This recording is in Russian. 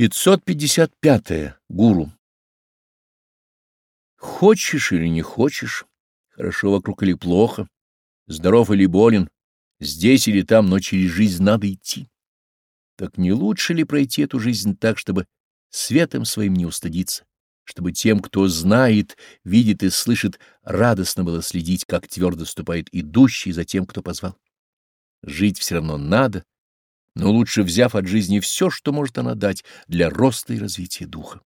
555. -е. Гуру. Хочешь или не хочешь, хорошо вокруг или плохо, здоров или болен, здесь или там, но через жизнь надо идти. Так не лучше ли пройти эту жизнь так, чтобы светом своим не устыдиться, чтобы тем, кто знает, видит и слышит, радостно было следить, как твердо ступает идущий за тем, кто позвал? Жить все равно надо, но лучше взяв от жизни все, что может она дать для роста и развития духа.